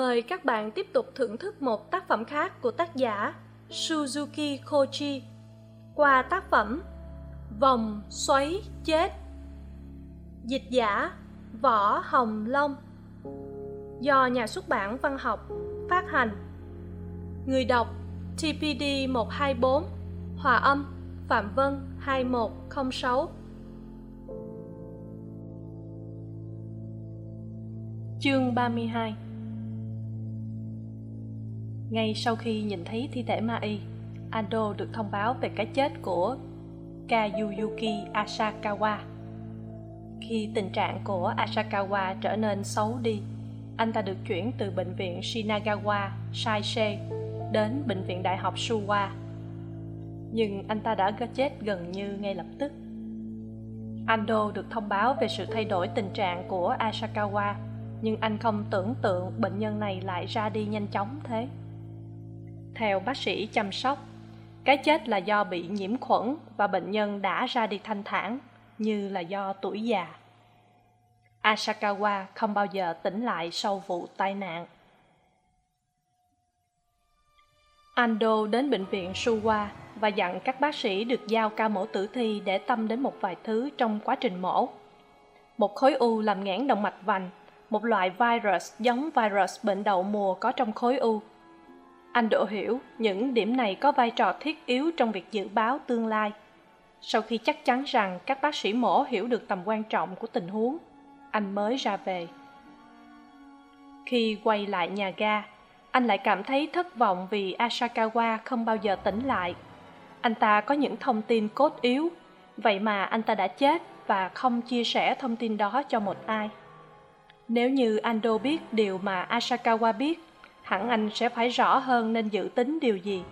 Mời các bạn tiếp tục thưởng thức một tác phẩm khác của tác giả Suzuki Kochi qua tác phẩm Vòng xoáy chết, Dịch giả Võ Hồng Long. Do nhà xuất bản văn học phát hành. Người đọc TPD 124 Hòa âm, Phạm Vân 2106 Chương 32 ngay sau khi nhìn thấy thi thể ma y, ando được thông báo về cái chết của kazuyuki asakawa. Khi tình trạng của asakawa trở nên xấu đi anh ta được chuyển từ bệnh viện shinagawa saisei đến bệnh viện đại học suwa. Nhưng anh ta đã chết gần như ngay lập tức. Ando được thông báo về sự thay đổi tình trạng của asakawa, nhưng anh không tưởng tượng bệnh nhân này lại ra đi nhanh chóng thế. Theo bác sĩ chăm sóc, cái chết là do bị nhiễm khuẩn và bệnh nhân đã ra đi thanh thản, như là do tuổi già asakawa không bao giờ tỉnh lại sau vụ tai nạn. Ando đến bệnh viện suwa và dặn các bác sĩ được giao ca mổ tử thi để tâm đến một vài thứ trong quá trình mổ. Một khối u làm nghẽn động mạch vành, một loại virus giống virus bệnh đậu mùa có trong khối u. Anh độ hiểu những điểm này có vai trò thiết yếu trong việc dự báo tương lai, sau khi chắc chắn rằng các bác sĩ mổ hiểu được tầm quan trọng của tình huống anh mới ra về. Khi quay lại nhà ga, anh lại cảm thấy thất vọng vì asakawa không bao giờ tỉnh lại. Anh ta có những thông tin cốt yếu, vậy mà anh ta đã chết và không chia sẻ thông tin đó cho một ai. Nếu như ando biết điều mà asakawa biết, hẳn anh sẽ phải rõ hơn nên dự tính điều gì.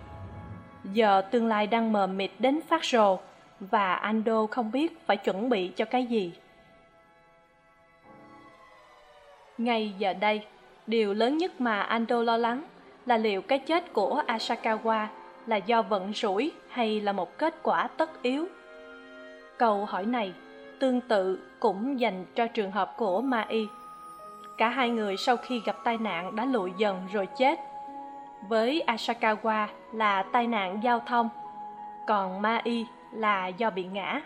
Giờ tương lai đang mờ mịt đến phát rồ và ando không biết phải chuẩn bị cho cái gì. Ngay giờ đây, điều lớn nhất mà ando lo lắng là liệu cái chết của asakawa là do vận rủi hay là một kết quả tất yếu? Câu hỏi này tương tự cũng dành cho trường hợp của mai. Cả hai người sau khi gặp tai nạn đã lụi dần rồi chết. Với asakawa là tai nạn giao thông, còn mai là do bị ngã.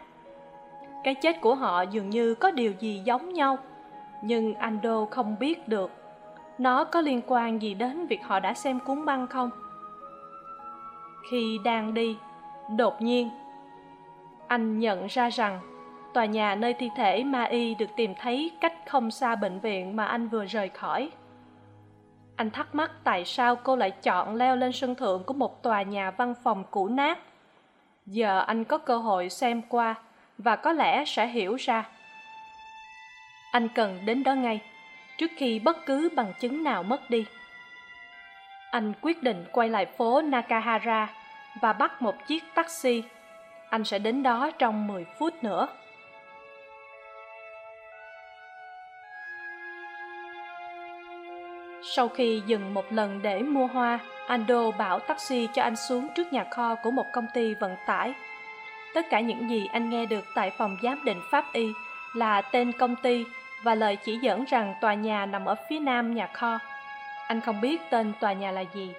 Cái chết của họ dường như có điều gì giống nhau nhưng ando không biết được, nó có liên quan gì đến việc họ đã xem cuốn băng không? Khi đang đi, đột nhiên, anh nhận ra rằng tòa nhà nơi thi thể ma y được tìm thấy cách không xa bệnh viện mà anh vừa rời khỏi. Anh thắc mắc tại sao cô lại chọn leo lên sân thượng của một tòa nhà văn phòng cũ nát. Giờ anh có cơ hội xem qua và có lẽ sẽ hiểu ra anh cần đến đó ngay, trước khi bất cứ bằng chứng nào mất đi. Anh quyết định quay lại phố nakahara và bắt một chiếc taxi. Anh sẽ đến đó trong mười phút nữa. Sau khi dừng một lần để mua hoa, ando bảo taxi cho anh xuống trước nhà kho của một công ty vận tải. Tất cả những gì anh nghe được tại phòng giám định pháp y là tên công ty và lời chỉ dẫn rằng tòa nhà nằm ở phía nam nhà kho. Anh không biết tên tòa nhà là gì.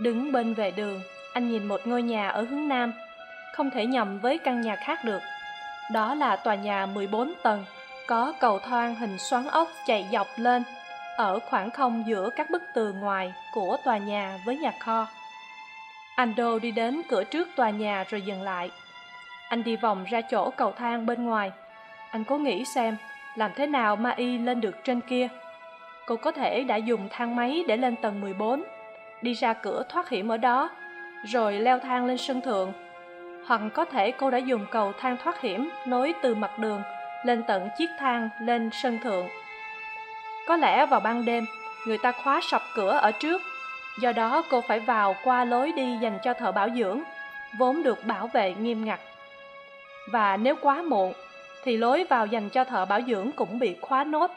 Đứng bên vệ đường, anh nhìn một ngôi nhà ở hướng nam, không thể nhầm với căn nhà khác được. Đó là tòa nhà mười bốn tầng, có cầu thang hình xoắn ốc chạy dọc lên, ở khoảng không giữa các bức tường ngoài của tòa nhà với nhà kho. Ando đi đến cửa trước tòa nhà rồi dừng lại. Anh đi vòng ra chỗ cầu thang bên ngoài. Anh cố nghĩ xem làm thế nào ma y lên được trên kia? Cô có thể đã dùng thang máy để lên tầng mười bốn, đi ra cửa thoát hiểm ở đó, rồi leo thang lên sân thượng. Hoặc có thể cô đã dùng cầu thang thoát hiểm nối từ mặt đường lên tận chiếc thang lên sân thượng. Có lẽ vào ban đêm, người ta khóa sập cửa ở trước. Do đó cô phải vào qua lối đi dành cho thợ bảo dưỡng, vốn được bảo vệ nghiêm ngặt. Và nếu quá muộn thì lối vào dành cho thợ bảo dưỡng cũng bị khóa nốt.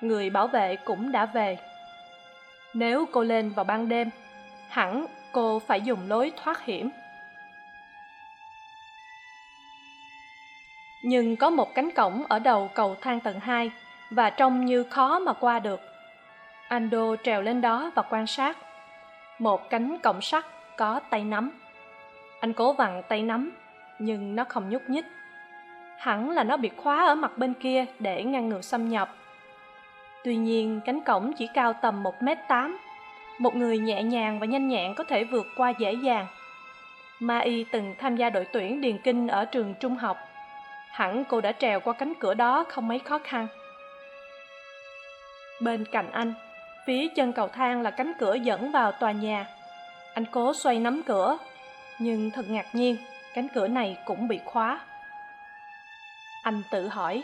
Người bảo vệ cũng đã về. Nếu cô lên vào ban đêm, hẳn cô phải dùng lối thoát hiểm. Nhưng có một cánh cổng ở đầu cầu thang tầng hai, và trông như khó mà qua được. Ando trèo lên đó và quan sát. Một cánh cổng sắt có tay nắm. Anh cố vặn tay nắm, nhưng nó không nhúc nhích hẳn là nó bị khóa ở mặt bên kia để ngăn ngừa xâm nhập. Tuy nhiên, cánh cổng chỉ cao tầm một m tám. Một người nhẹ nhàng và nhanh nhẹn có thể vượt qua dễ dàng. Ma y từng tham gia đội tuyển điền kinh ở trường trung học. Hẳn cô đã trèo qua cánh cửa đó không mấy khó khăn. Bên cạnh anh, phía chân cầu thang là cánh cửa dẫn vào tòa nhà. Anh cố xoay nắm cửa, nhưng thật ngạc nhiên, cánh cửa này cũng bị khóa anh tự hỏi,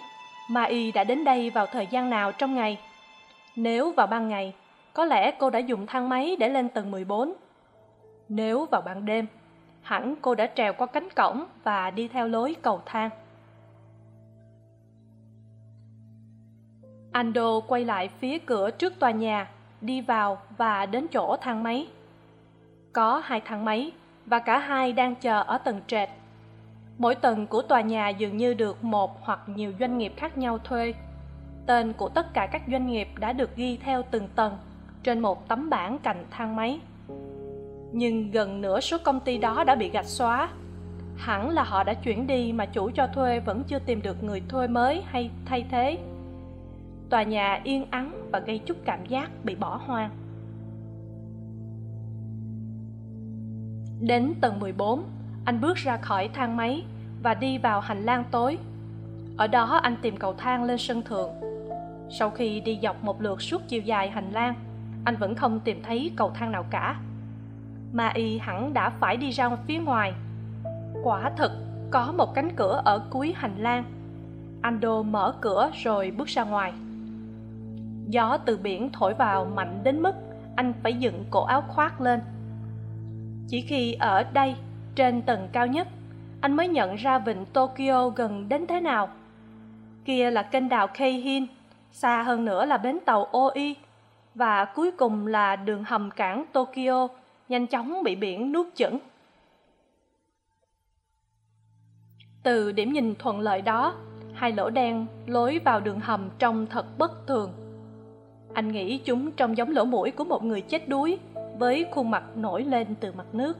ma y đã đến đây vào thời gian nào trong ngày? Nếu vào ban ngày, có lẽ cô đã dùng thang máy để lên tầng mười bốn. Nếu vào ban đêm, hẳn cô đã trèo qua cánh cổng và đi theo lối cầu thang. Ando quay lại phía cửa trước tòa nhà, đi vào và đến chỗ thang máy. Có hai thang máy và cả hai đang chờ ở tầng trệt mỗi tầng của tòa nhà dường như được một hoặc nhiều doanh nghiệp khác nhau thuê. Tên của tất cả các doanh nghiệp đã được ghi theo từng tầng trên một tấm bảng cạnh thang máy. Nhưng gần nửa số công ty đó đã bị gạch xóa. Hẳn là họ đã chuyển đi mà chủ cho thuê vẫn chưa tìm được người thuê mới hay thay thế. Tòa nhà yên ắng và gây chút cảm giác bị bỏ hoang. Đến tầng mười bốn anh bước ra khỏi thang máy và đi vào hành lang tối. Ở đó anh tìm cầu thang lên sân thượng. Sau khi đi dọc một lượt suốt chiều dài hành lang, anh vẫn không tìm thấy cầu thang nào cả. Ma y hẳn đã phải đi ra phía ngoài. Quả thực có một cánh cửa ở cuối hành lang. Ando mở cửa rồi bước ra ngoài. Gió từ biển thổi vào mạnh đến mức anh phải dựng cổ áo khoác lên. Chỉ khi ở đây trên tầng cao nhất. Anh mới nhận ra vịnh tokyo gần đến thế nào. Kia là kênh đào keihin, xa hơn nữa là bến tàu oi, và cuối cùng là đường hầm cảng tokyo, nhanh chóng bị biển nuốt chửng. Từ điểm nhìn thuận lợi đó, hai lỗ đen lối vào đường hầm trông thật bất thường. Anh nghĩ chúng trông giống lỗ mũi của một người chết đuối, với khuôn mặt nổi lên từ mặt nước.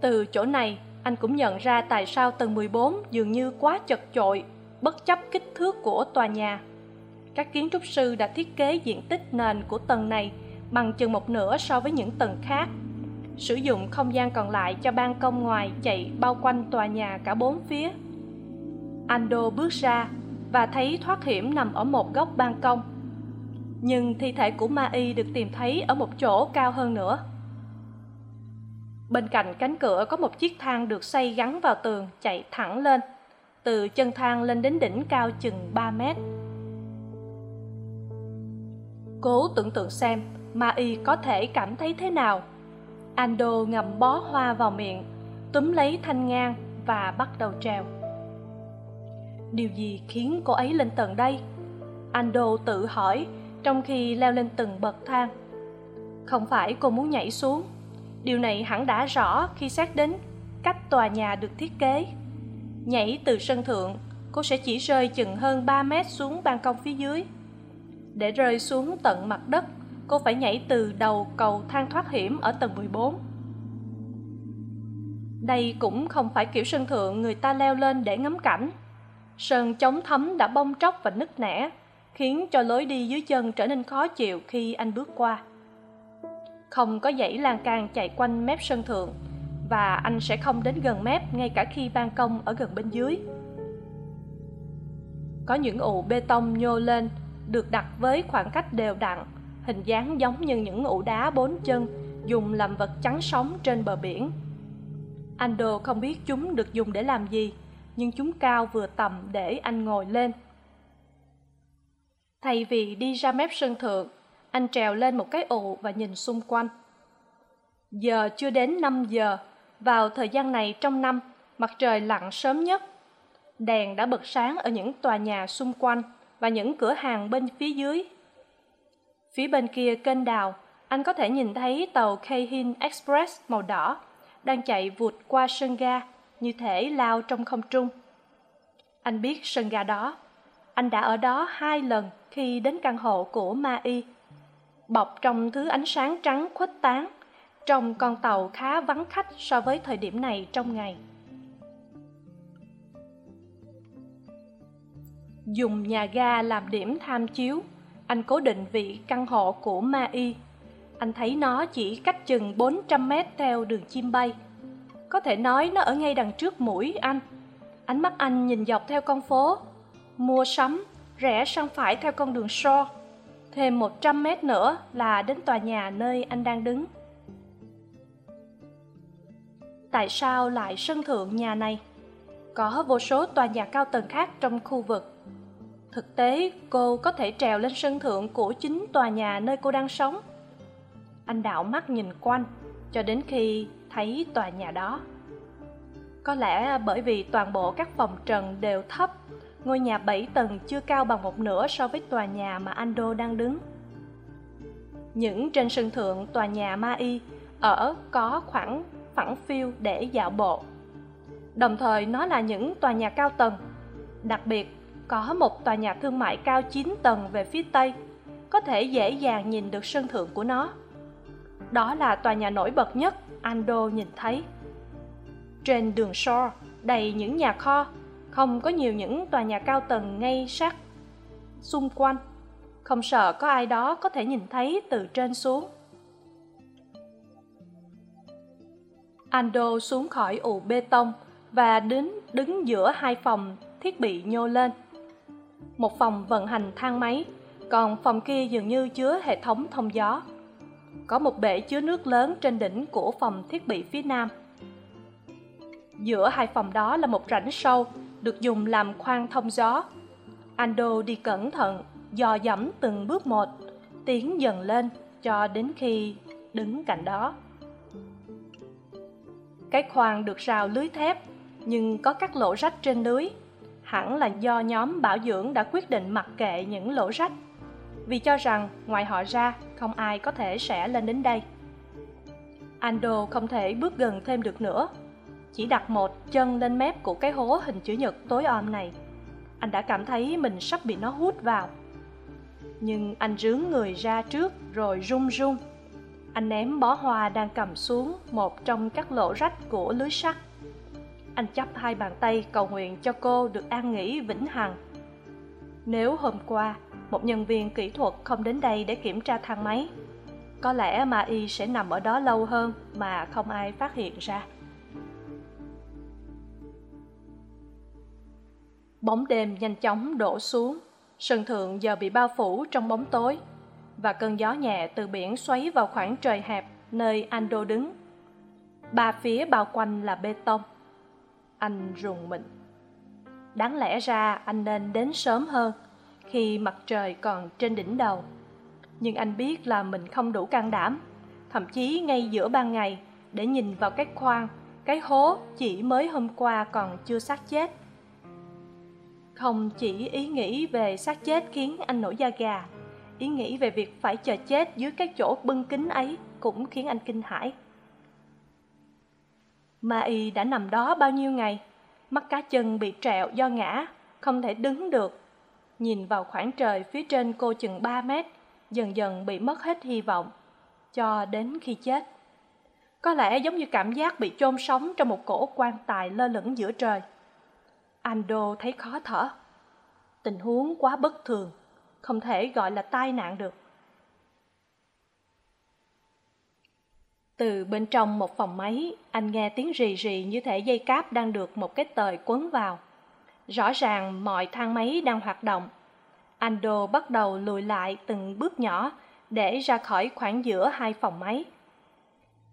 Từ chỗ này, anh cũng nhận ra tại sao tầng mười bốn dường như quá chật chội, bất chấp kích thước của tòa nhà. Các kiến trúc sư đã thiết kế diện tích nền của tầng này bằng chừng một nửa so với những tầng khác. Sử dụng không gian còn lại cho ban công ngoài chạy bao quanh tòa nhà cả bốn phía. Ando bước ra và thấy thoát hiểm nằm ở một góc ban công. Nhưng thi thể của ma y được tìm thấy ở một chỗ cao hơn nữa bên cạnh cánh cửa có một chiếc thang được xây gắn vào tường chạy thẳng lên. Từ chân thang lên đến đỉnh cao chừng ba mét. Cố tưởng tượng xem, ma y có thể cảm thấy thế nào? Ando ngậm bó hoa vào miệng, túm lấy thanh ngang và bắt đầu trèo. Điều gì khiến cô ấy lên tầng đây? Ando tự hỏi, trong khi leo lên từng bậc thang. Không phải cô muốn nhảy xuống điều này hẳn đã rõ khi xét đến cách tòa nhà được thiết kế. Nhảy từ sân thượng, cô sẽ chỉ rơi chừng hơn ba mét xuống ban công phía dưới. Để rơi xuống tận mặt đất, cô phải nhảy từ đầu cầu thang thoát hiểm ở tầng mười bốn. Đây cũng không phải kiểu sân thượng người ta leo lên để ngắm cảnh. Sân chống thấm đã bong tróc và nứt nẻ, khiến cho lối đi dưới chân trở nên khó chịu khi anh bước qua không có dãy lan can chạy quanh mép sân thượng, và anh sẽ không đến gần mép ngay cả khi ban công ở gần bên dưới. Có những ụ bê tông nhô lên, được đặt với khoảng cách đều đặn, hình dáng giống như những ụ đá bốn chân dùng làm vật chắn sóng trên bờ biển. Ando không biết chúng được dùng để làm gì, nhưng chúng cao vừa tầm để anh ngồi lên. Thay vì đi ra mép sân thượng anh trèo lên một cái ụ và nhìn xung quanh. Giờ chưa đến năm giờ. Vào thời gian này trong năm, mặt trời lặn sớm nhất. Đèn đã bật sáng ở những tòa nhà xung quanh và những cửa hàng bên phía dưới. Phía bên kia kênh đào, anh có thể nhìn thấy tàu Keihin Express màu đỏ đang chạy vụt qua sân ga, như thể lao trong không trung. Anh biết sân ga đó. Anh đã ở đó hai lần khi đến căn hộ của ma y bọc trong thứ ánh sáng trắng khuếch tán, trong con tàu khá vắng khách so với thời điểm này trong ngày. Dùng nhà ga làm điểm tham chiếu, anh cố định vị căn hộ của ma y. Anh thấy nó chỉ cách chừng bốn trăm mét theo đường chim bay. Có thể nói nó ở ngay đằng trước mũi anh. Ánh mắt anh nhìn dọc theo con phố, mua sắm, rẽ sang phải theo con đường so thêm một trăm mét nữa là đến tòa nhà nơi anh đang đứng. Tại sao lại sân thượng nhà này? Có vô số tòa nhà cao tầng khác trong khu vực. Thực tế, cô có thể trèo lên sân thượng của chính tòa nhà nơi cô đang sống. Anh đảo mắt nhìn quanh, cho đến khi thấy tòa nhà đó. Có lẽ bởi vì toàn bộ các phòng trần đều thấp ngôi nhà bảy tầng chưa cao bằng một nửa so với tòa nhà mà ando đang đứng. Những trên sân thượng tòa nhà ma y ở có khoảng phẳng phiêu để dạo bộ. Đồng thời, nó là những tòa nhà cao tầng. Đặc biệt, có một tòa nhà thương mại cao chín tầng về phía tây, có thể dễ dàng nhìn được sân thượng của nó. Đó là tòa nhà nổi bật nhất ando nhìn thấy. Trên đường shore, đầy những nhà kho không có nhiều những tòa nhà cao tầng ngay sát xung quanh. Không sợ có ai đó có thể nhìn thấy từ trên xuống. Ando xuống khỏi ụ bê tông và đến, đứng giữa hai phòng thiết bị nhô lên. Một phòng vận hành thang máy, còn phòng kia dường như chứa hệ thống thông gió. Có một bể chứa nước lớn trên đỉnh của phòng thiết bị phía nam. Giữa hai phòng đó là một rãnh sâu được dùng làm khoang thông gió. Ando đi cẩn thận, dò dẫm từng bước một, tiến dần lên cho đến khi đứng cạnh đó. Cái khoang được rào lưới thép, nhưng có các lỗ rách trên lưới. Hẳn là do nhóm bảo dưỡng đã quyết định mặc kệ những lỗ rách, vì cho rằng ngoài họ ra, không ai có thể sẽ lên đến đây. Ando không thể bước gần thêm được nữa chỉ đặt một chân lên mép của cái hố hình chữ nhật tối om này. Anh đã cảm thấy mình sắp bị nó hút vào. Nhưng anh rướn người ra trước rồi run run. Anh ném bó hoa đang cầm xuống một trong các lỗ rách của lưới sắt. Anh chắp hai bàn tay cầu nguyện cho cô được an nghỉ vĩnh hằng. Nếu hôm qua, một nhân viên kỹ thuật không đến đây để kiểm tra thang máy, có lẽ ma y sẽ nằm ở đó lâu hơn mà không ai phát hiện ra. Bóng đêm nhanh chóng đổ xuống. Sân thượng giờ bị bao phủ trong bóng tối. Và cơn gió nhẹ từ biển xoáy vào khoảng trời hẹp nơi ando đứng. Ba phía bao quanh là bê tông. Anh rùng mình. Đáng lẽ ra anh nên đến sớm hơn khi mặt trời còn trên đỉnh đầu. Nhưng anh biết là mình không đủ can đảm. Thậm chí ngay giữa ban ngày, để nhìn vào cái khoang, cái hố chỉ mới hôm qua còn chưa xác chết không chỉ ý nghĩ về xác chết khiến anh nổi da gà, ý nghĩ về việc phải chờ chết dưới cái chỗ bưng kính ấy cũng khiến anh kinh hãi. Ma y đã nằm đó bao nhiêu ngày, mắt cá chân bị trẹo do ngã, không thể đứng được. Nhìn vào khoảng trời phía trên cô chừng ba mét, dần dần bị mất hết hy vọng, cho đến khi chết. Có lẽ giống như cảm giác bị chôn sống trong một cổ quan tài lơ lửng giữa trời ando thấy khó thở. Tình huống quá bất thường, không thể gọi là tai nạn được. Từ bên trong một phòng máy, anh nghe tiếng rì rì như thể dây cáp đang được một cái tời quấn vào. Rõ ràng mọi thang máy đang hoạt động. Ando bắt đầu lùi lại từng bước nhỏ để ra khỏi khoảng giữa hai phòng máy.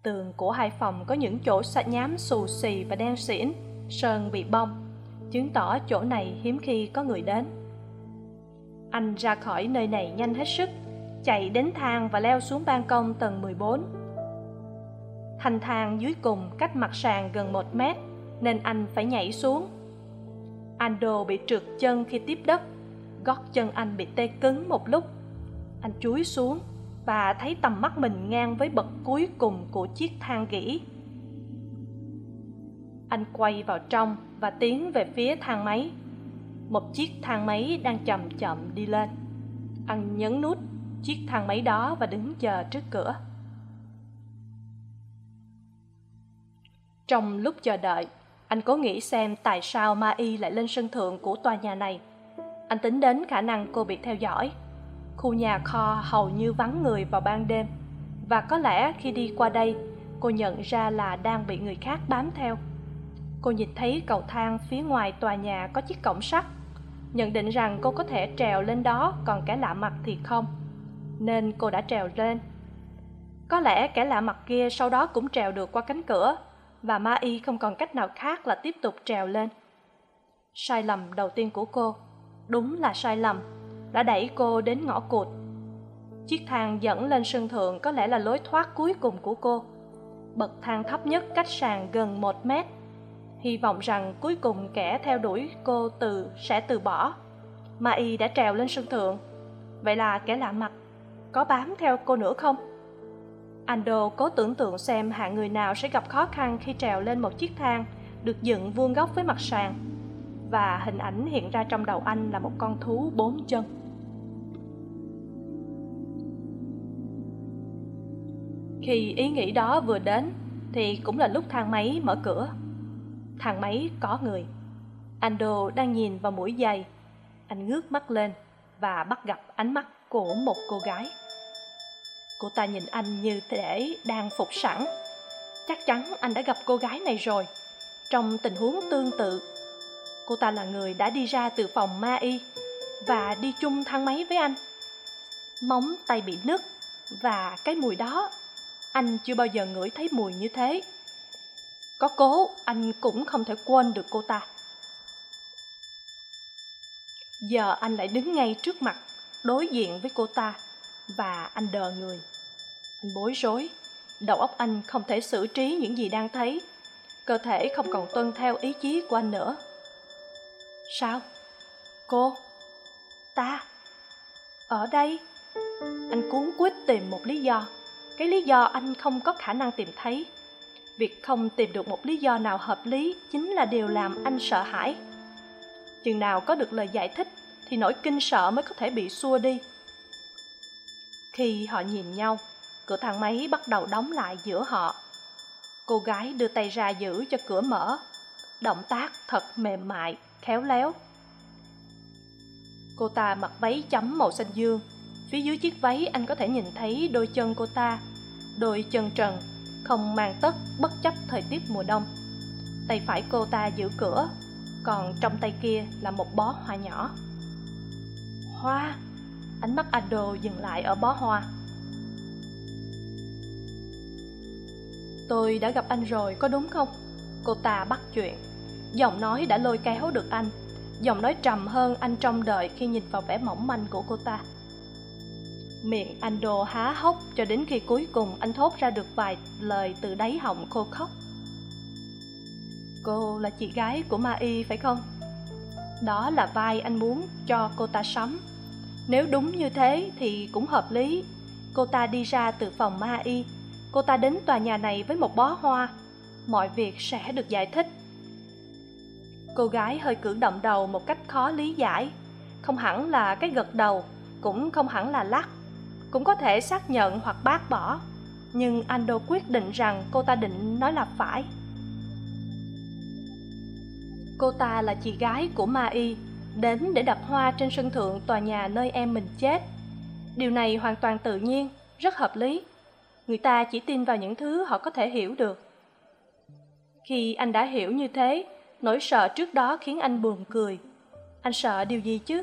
Tường của hai phòng có những chỗ sạch nhám xù xì và đen xỉn, sơn bị bong chứng tỏ chỗ này hiếm khi có người đến. Anh ra khỏi nơi này nhanh hết sức, chạy đến thang và leo xuống ban công tầng mười bốn. Thanh thang dưới cùng cách mặt sàn gần một mét, nên anh phải nhảy xuống. Ando bị trượt chân khi tiếp đất, gót chân anh bị tê cứng một lúc. Anh chúi xuống và thấy tầm mắt mình ngang với bậc cuối cùng của chiếc thang gỉ anh quay vào trong và tiến về phía thang máy. Một chiếc thang máy đang chậm chậm đi lên. Anh nhấn nút chiếc thang máy đó và đứng chờ trước cửa. Trong lúc chờ đợi, anh cố nghĩ xem tại sao ma y lại lên sân thượng của tòa nhà này. Anh tính đến khả năng cô bị theo dõi. Khu nhà kho hầu như vắng người vào ban đêm. Và có lẽ khi đi qua đây, cô nhận ra là đang bị người khác bám theo cô nhìn thấy cầu thang phía ngoài tòa nhà có chiếc cổng sắt. Nhận định rằng cô có thể trèo lên đó, còn kẻ lạ mặt thì không. Nên cô đã trèo lên. Có lẽ kẻ lạ mặt kia sau đó cũng trèo được qua cánh cửa, và ma y không còn cách nào khác là tiếp tục trèo lên. Sai lầm đầu tiên của cô, đúng là sai lầm, đã đẩy cô đến ngõ cụt. Chiếc thang dẫn lên sân thượng có lẽ là lối thoát cuối cùng của cô. Bậc thang thấp nhất cách sàn gần một mét hy vọng rằng cuối cùng kẻ theo đuổi cô từ sẽ từ bỏ. Ma y đã trèo lên sân thượng. Vậy là kẻ lạ mặt, có bám theo cô nữa không? Ando cố tưởng tượng xem hạng người nào sẽ gặp khó khăn khi trèo lên một chiếc thang được dựng vuông góc với mặt sàn. Và hình ảnh hiện ra trong đầu anh là một con thú bốn chân. Khi ý nghĩ đó vừa đến, thì cũng là lúc thang máy mở cửa thang máy có người. Anh đô đang nhìn vào mũi giày. Anh ngước mắt lên và bắt gặp ánh mắt của một cô gái. Cô ta nhìn anh như thể đang phục sẵn. Chắc chắn anh đã gặp cô gái này rồi. Trong tình huống tương tự, cô ta là người đã đi ra từ phòng ma y và đi chung thang máy với anh. Móng tay bị nứt và cái mùi đó, anh chưa bao giờ ngửi thấy mùi như thế có cố, anh cũng không thể quên được cô ta. Giờ anh lại đứng ngay trước mặt, đối diện với cô ta, và anh đờ người. Anh bối rối, đầu óc anh không thể xử trí những gì đang thấy, cơ thể không còn tuân theo ý chí của anh nữa. Sao? Cô? Ta? Ở đây? Anh cuốn quýt tìm một lý do. Cái lý do anh không có khả năng tìm thấy việc không tìm được một lý do nào hợp lý chính là điều làm anh sợ hãi. Chừng nào có được lời giải thích thì nỗi kinh sợ mới có thể bị xua đi. Khi họ nhìn nhau, cửa thang máy bắt đầu đóng lại giữa họ. Cô gái đưa tay ra giữ cho cửa mở. Động tác thật mềm mại, khéo léo. Cô ta mặc váy chấm màu xanh dương. Phía dưới chiếc váy anh có thể nhìn thấy đôi chân cô ta, đôi chân trần không mang tất bất chấp thời tiết mùa đông. Tay phải cô ta giữ cửa, còn trong tay kia là một bó hoa nhỏ. Hoa! Ánh mắt ado dừng lại ở bó hoa. Tôi đã gặp anh rồi, có đúng không? Cô ta bắt chuyện. Giọng nói đã lôi kéo được anh. Giọng nói trầm hơn anh trông đợi khi nhìn vào vẻ mỏng manh của cô ta miệng anh đồ há hốc cho đến khi cuối cùng anh thốt ra được vài lời từ đáy họng khô khóc cô là chị gái của ma y phải không? Đó là vai anh muốn cho cô ta sắm. nếu đúng như thế thì cũng hợp lý. Cô ta đi ra từ phòng ma y. Cô ta đến tòa nhà này với một bó hoa. Mọi việc sẽ được giải thích. Cô gái hơi cử động đầu một cách khó lý giải. Không hẳn là cái gật đầu, cũng không hẳn là lắc cũng có thể xác nhận hoặc bác bỏ. Nhưng anh đô quyết định rằng cô ta định nói là phải. Cô ta là chị gái của ma y, đến để đặt hoa trên sân thượng tòa nhà nơi em mình chết. Điều này hoàn toàn tự nhiên, rất hợp lý. Người ta chỉ tin vào những thứ họ có thể hiểu được. Khi anh đã hiểu như thế, nỗi sợ trước đó khiến anh buồn cười. Anh sợ điều gì chứ?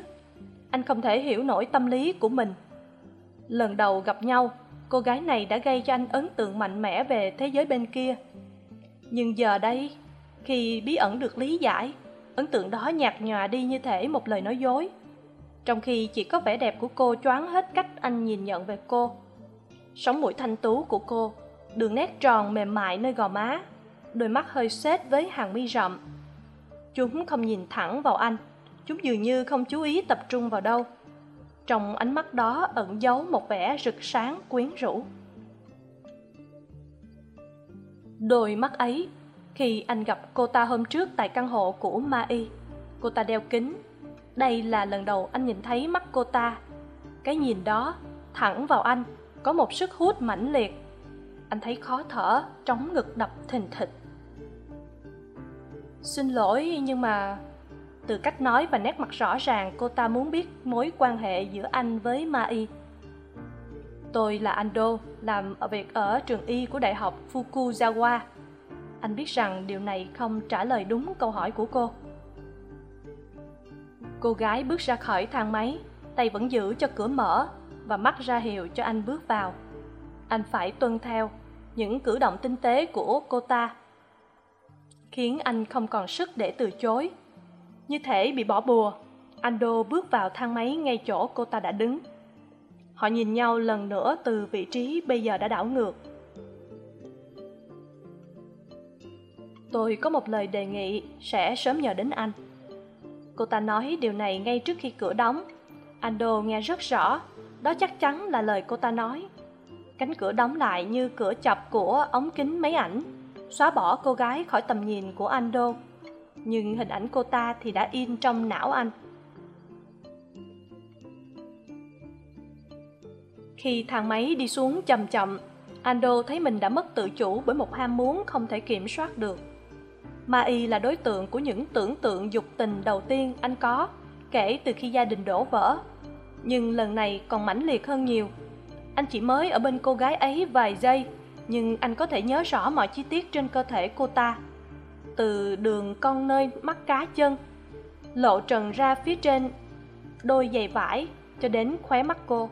Anh không thể hiểu nổi tâm lý của mình lần đầu gặp nhau, cô gái này đã gây cho anh ấn tượng mạnh mẽ về thế giới bên kia. Nhưng giờ đây, khi bí ẩn được lý giải, ấn tượng đó nhạt nhòa đi như thể một lời nói dối. Trong khi chỉ có vẻ đẹp của cô choáng hết cách anh nhìn nhận về cô, sống mũi thanh tú của cô, đường nét tròn mềm mại nơi gò má, đôi mắt hơi xết với hàng mi rậm. Chúng không nhìn thẳng vào anh, chúng dường như không chú ý tập trung vào đâu trong ánh mắt đó ẩn giấu một vẻ rực sáng quyến rũ. Đôi mắt ấy, khi anh gặp cô ta hôm trước tại căn hộ của ma y, cô ta đeo kính. Đây là lần đầu anh nhìn thấy mắt cô ta. Cái nhìn đó, thẳng vào anh, có một sức hút mãnh liệt. Anh thấy khó thở, trống ngực đập thình thịch. Xin lỗi nhưng mà từ cách nói và nét mặt rõ ràng, cô ta muốn biết mối quan hệ giữa anh với ma y. Tôi là ando làm ở việc ở trường y của đại học fukuzawa. Anh biết rằng điều này không trả lời đúng câu hỏi của cô. Cô gái bước ra khỏi thang máy, tay vẫn giữ cho cửa mở và mắt ra hiệu cho anh bước vào. Anh phải tuân theo những cử động tinh tế của cô ta, khiến anh không còn sức để từ chối như thể bị bỏ bùa, ando bước vào thang máy ngay chỗ cô ta đã đứng. Họ nhìn nhau lần nữa từ vị trí bây giờ đã đảo ngược. Tôi có một lời đề nghị, sẽ sớm nhờ đến anh. Cô ta nói điều này ngay trước khi cửa đóng. Ando nghe rất rõ, đó chắc chắn là lời cô ta nói. Cánh cửa đóng lại như cửa chập của ống kính máy ảnh, xóa bỏ cô gái khỏi tầm nhìn của ando nhưng hình ảnh cô ta thì đã in trong não anh. Khi thang máy đi xuống chậm chậm, ando thấy mình đã mất tự chủ bởi một ham muốn không thể kiểm soát được. Ma y là đối tượng của những tưởng tượng dục tình đầu tiên anh có, kể từ khi gia đình đổ vỡ. Nhưng lần này còn mãnh liệt hơn nhiều. Anh chỉ mới ở bên cô gái ấy vài giây, nhưng anh có thể nhớ rõ mọi chi tiết trên cơ thể cô ta từ đường con nơi mắt cá chân, lộ trần ra phía trên đôi giày vải cho đến khóe mắt cô.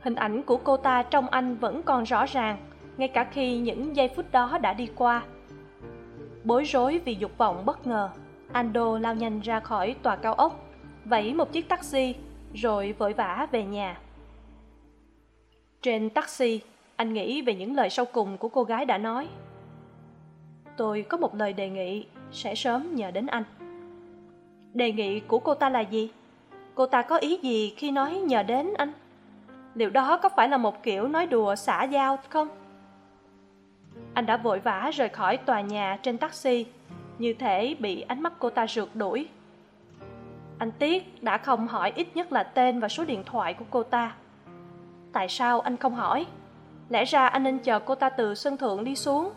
Hình ảnh của cô ta trong anh vẫn còn rõ ràng, ngay cả khi những giây phút đó đã đi qua. Bối rối vì dục vọng bất ngờ, ando lao nhanh ra khỏi tòa cao ốc, vẫy một chiếc taxi, rồi vội vã về nhà. Trên taxi, anh nghĩ về những lời sau cùng của cô gái đã nói tôi có một lời đề nghị, sẽ sớm nhờ đến anh. Đề nghị của cô ta là gì? Cô ta có ý gì khi nói nhờ đến anh? Liệu đó có phải là một kiểu nói đùa xả giao không? Anh đã vội vã rời khỏi tòa nhà trên taxi, như thể bị ánh mắt cô ta rượt đuổi. Anh tiếc đã không hỏi ít nhất là tên và số điện thoại của cô ta. Tại sao anh không hỏi? Lẽ ra anh nên chờ cô ta từ sân thượng đi xuống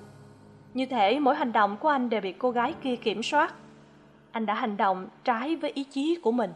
như thể mỗi hành động của anh đều bị cô gái kia kiểm soát. Anh đã hành động trái với ý chí của mình.